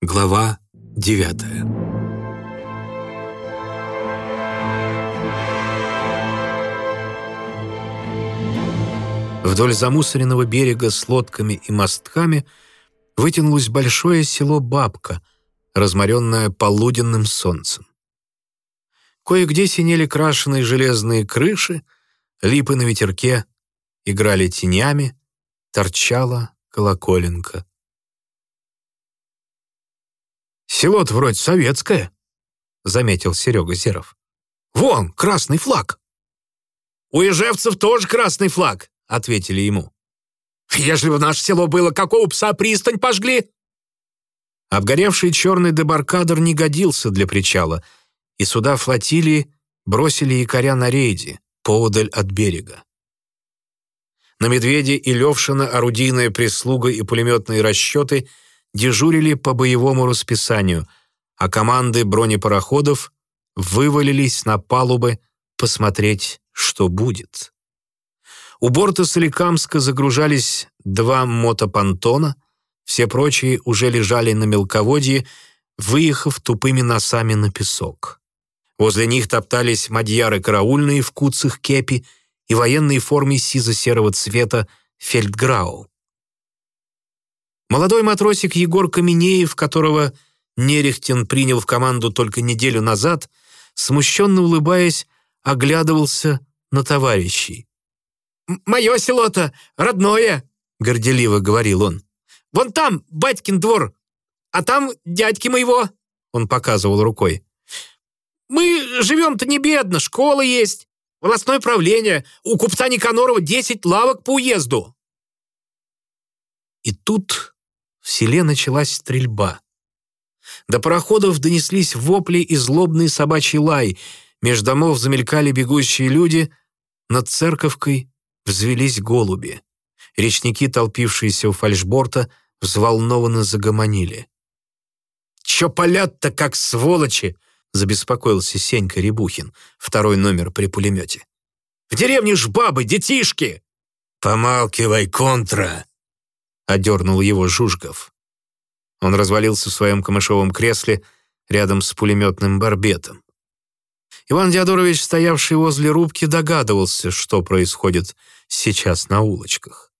Глава девятая Вдоль замусоренного берега с лодками и мостками вытянулось большое село Бабка, разморенное полуденным солнцем. Кое-где синели крашеные железные крыши, липы на ветерке играли тенями, торчала колоколенка. «Село-то вроде советское», — заметил Серега Серов. «Вон, красный флаг!» «У ижевцев тоже красный флаг», — ответили ему. «Ежели в наше село было, какого пса пристань пожгли?» Обгоревший черный дебаркадер не годился для причала, и суда флотилии бросили якоря на рейде, поодаль от берега. На Медведе и Левшина орудийная прислуга и пулеметные расчеты дежурили по боевому расписанию, а команды бронепароходов вывалились на палубы посмотреть, что будет. У борта Соликамска загружались два мотопонтона, все прочие уже лежали на мелководье, выехав тупыми носами на песок. Возле них топтались мадьяры караульные в куцах кепи и военной форме сизо-серого цвета фельдграу. Молодой матросик Егор Каменеев, которого Нерехтин принял в команду только неделю назад, смущенно улыбаясь, оглядывался на товарищей. «Мое село-то родное», — горделиво говорил он. «Вон там батькин двор, а там дядьки моего», — он показывал рукой. «Мы живем-то не бедно, школа есть, волостное правление, у купца Никанорова десять лавок по уезду». И тут в селе началась стрельба. До пароходов донеслись вопли и злобный собачий лай, меж домов замелькали бегущие люди, над церковкой взвелись голуби. Речники, толпившиеся у фальшборта, взволнованно загомонили. «Чё палят-то, как сволочи!» — забеспокоился Сенька Рябухин, второй номер при пулемете. «В деревне ж бабы, детишки!» «Помалкивай, контра!» — одернул его Жужгов. Он развалился в своем камышовом кресле рядом с пулеметным барбетом. Иван Диадорович, стоявший возле рубки, догадывался, что происходит сейчас на улочках.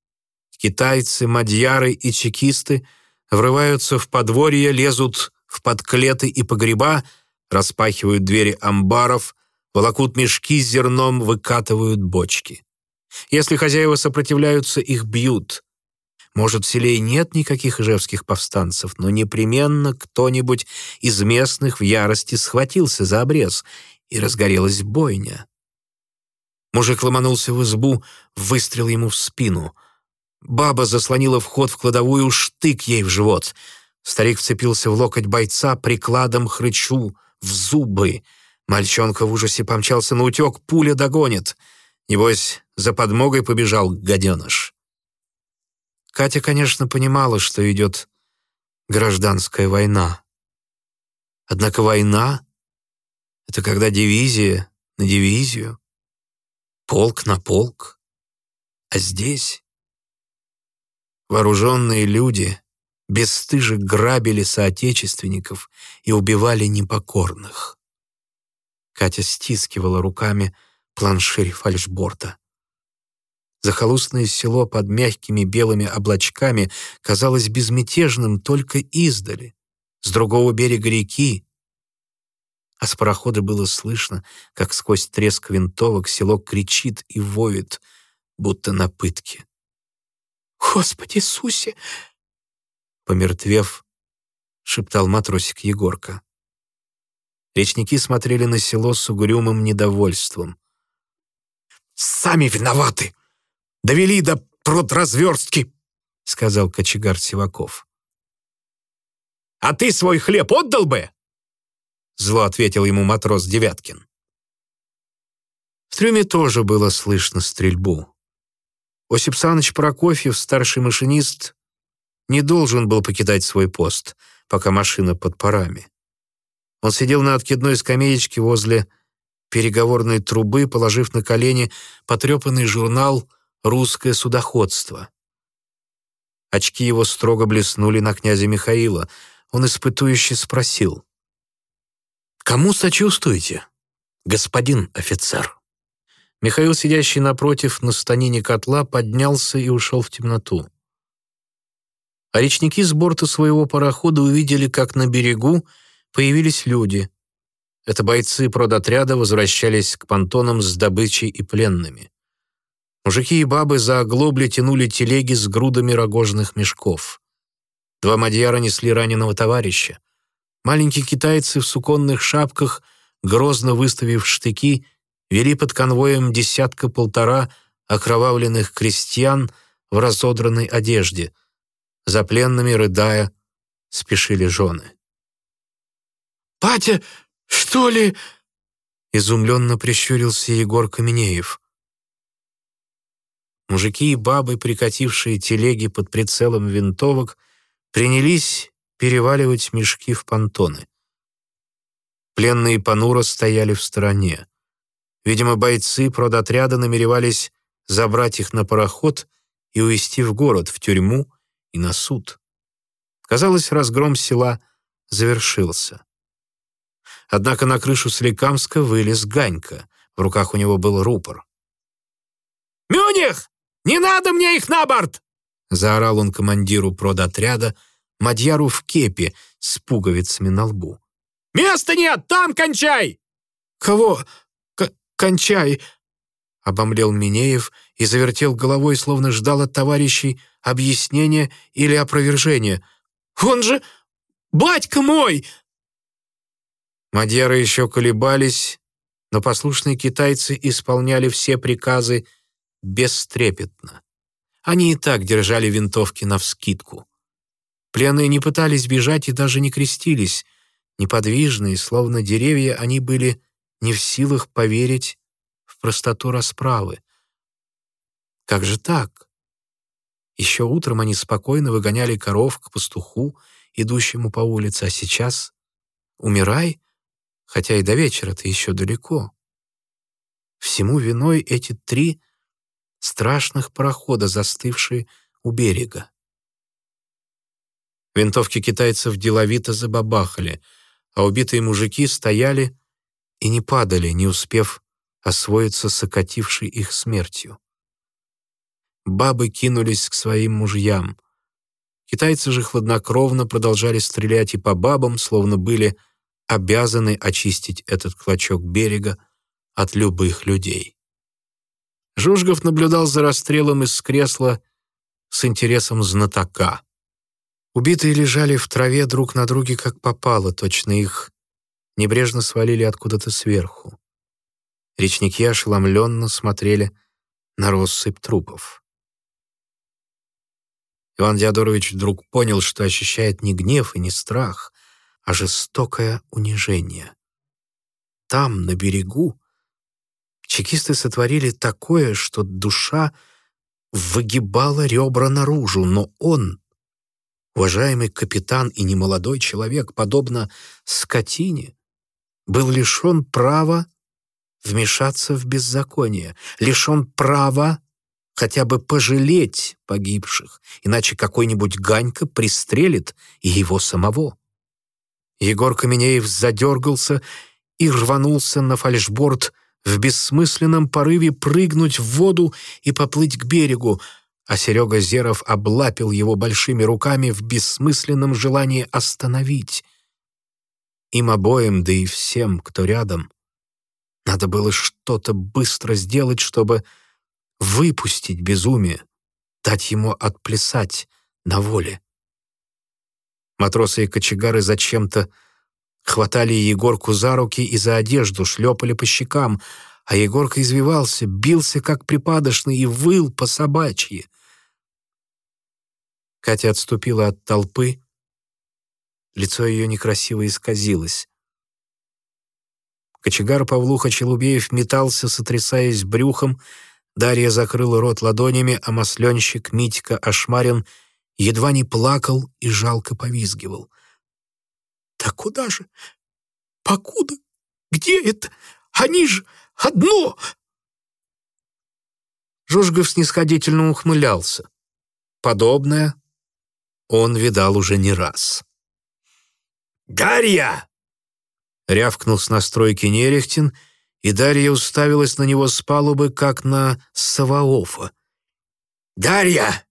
Китайцы, мадьяры и чекисты врываются в подворье, лезут в подклеты и погреба, распахивают двери амбаров, волокут мешки с зерном, выкатывают бочки. Если хозяева сопротивляются, их бьют. Может, в селе и нет никаких ижевских повстанцев, но непременно кто-нибудь из местных в ярости схватился за обрез и разгорелась бойня. Мужик ломанулся в избу, выстрел ему в спину. Баба заслонила вход в кладовую, штык ей в живот. Старик вцепился в локоть бойца, прикладом хрычу, в зубы. Мальчонка в ужасе помчался на утек, пуля догонит. Небось, за подмогой побежал гаденыш. Катя, конечно, понимала, что идет гражданская война. Однако война это когда дивизия на дивизию, полк на полк. А здесь вооруженные люди бесстыже грабили соотечественников и убивали непокорных. Катя стискивала руками планширь фальшборта. Захолустное село под мягкими белыми облачками казалось безмятежным только издали. С другого берега реки а с парохода было слышно, как сквозь треск винтовок село кричит и воет, будто на пытке. «Господи Иисусе!» Помертвев, шептал матросик Егорка. Речники смотрели на село с угрюмым недовольством. «Сами виноваты! Довели до продразверстки!» — сказал кочегар Сиваков. «А ты свой хлеб отдал бы?» зло ответил ему матрос Девяткин. В трюме тоже было слышно стрельбу. Осип Саныч Прокофьев, старший машинист, не должен был покидать свой пост, пока машина под парами. Он сидел на откидной скамеечке возле переговорной трубы, положив на колени потрепанный журнал «Русское судоходство». Очки его строго блеснули на князя Михаила. он испытующе спросил. «Кому сочувствуете, господин офицер?» Михаил, сидящий напротив на станине котла, поднялся и ушел в темноту. А речники с борта своего парохода увидели, как на берегу появились люди. Это бойцы продотряда возвращались к понтонам с добычей и пленными. Мужики и бабы за оглобли тянули телеги с грудами рогожных мешков. Два мадьяра несли раненого товарища. Маленькие китайцы в суконных шапках, грозно выставив штыки, вели под конвоем десятка-полтора окровавленных крестьян в разодранной одежде. За пленными, рыдая, спешили жены. «Батя, что ли?» Изумленно прищурился Егор Каменеев. Мужики и бабы, прикатившие телеги под прицелом винтовок, принялись переваливать мешки в понтоны. Пленные понуро стояли в стороне. Видимо, бойцы продотряда намеревались забрать их на пароход и увезти в город, в тюрьму и на суд. Казалось, разгром села завершился. Однако на крышу Соликамска вылез Ганька. В руках у него был рупор. «Мюних! Не надо мне их на борт!» Заорал он командиру продотряда, Мадьяру в кепе с пуговицами на лбу. «Места нет! Там кончай!» «Кого? кончай!» Обомлел Минеев и завертел головой, словно ждал от товарищей объяснения или опровержения. «Он же батька мой!» Мадьяры еще колебались, но послушные китайцы исполняли все приказы бестрепетно. Они и так держали винтовки навскидку. Пленные не пытались бежать и даже не крестились. Неподвижные, словно деревья, они были не в силах поверить в простоту расправы. Как же так? Еще утром они спокойно выгоняли коров к пастуху, идущему по улице, а сейчас умирай, хотя и до вечера-то еще далеко. Всему виной эти три страшных парохода, застывшие у берега. Винтовки китайцев деловито забабахали, а убитые мужики стояли и не падали, не успев освоиться с окатившей их смертью. Бабы кинулись к своим мужьям. Китайцы же хладнокровно продолжали стрелять и по бабам, словно были обязаны очистить этот клочок берега от любых людей. Жужгов наблюдал за расстрелом из кресла с интересом знатока. Убитые лежали в траве друг на друге, как попало, точно их небрежно свалили откуда-то сверху. Речники ошеломленно смотрели на россыпь трупов. Иван Диадорович вдруг понял, что ощущает не гнев и не страх, а жестокое унижение. Там, на берегу, Чекисты сотворили такое, что душа выгибала ребра наружу, но он, уважаемый капитан и немолодой человек, подобно скотине, был лишен права вмешаться в беззаконие, лишен права хотя бы пожалеть погибших, иначе какой-нибудь Ганька пристрелит и его самого. Егор Каменеев задергался и рванулся на фальшборд, в бессмысленном порыве прыгнуть в воду и поплыть к берегу, а Серега Зеров облапил его большими руками в бессмысленном желании остановить. Им обоим, да и всем, кто рядом, надо было что-то быстро сделать, чтобы выпустить безумие, дать ему отплясать на воле. Матросы и кочегары зачем-то Хватали Егорку за руки и за одежду, шлепали по щекам, а Егорка извивался, бился как припадочный и выл по собачьи. Катя отступила от толпы, лицо ее некрасиво исказилось. Кочегар Павлуха Челубеев метался, сотрясаясь брюхом, Дарья закрыла рот ладонями, а масленщик Митька Ашмарин едва не плакал и жалко повизгивал. Да куда же? Покуда? Где это? Они же одно!» Жужгов снисходительно ухмылялся. Подобное он видал уже не раз. Дарья!» Рявкнул с настройки Нерехтин, и Дарья уставилась на него с палубы, как на Саваофа. «Дарья!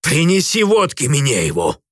Принеси водки мне его!»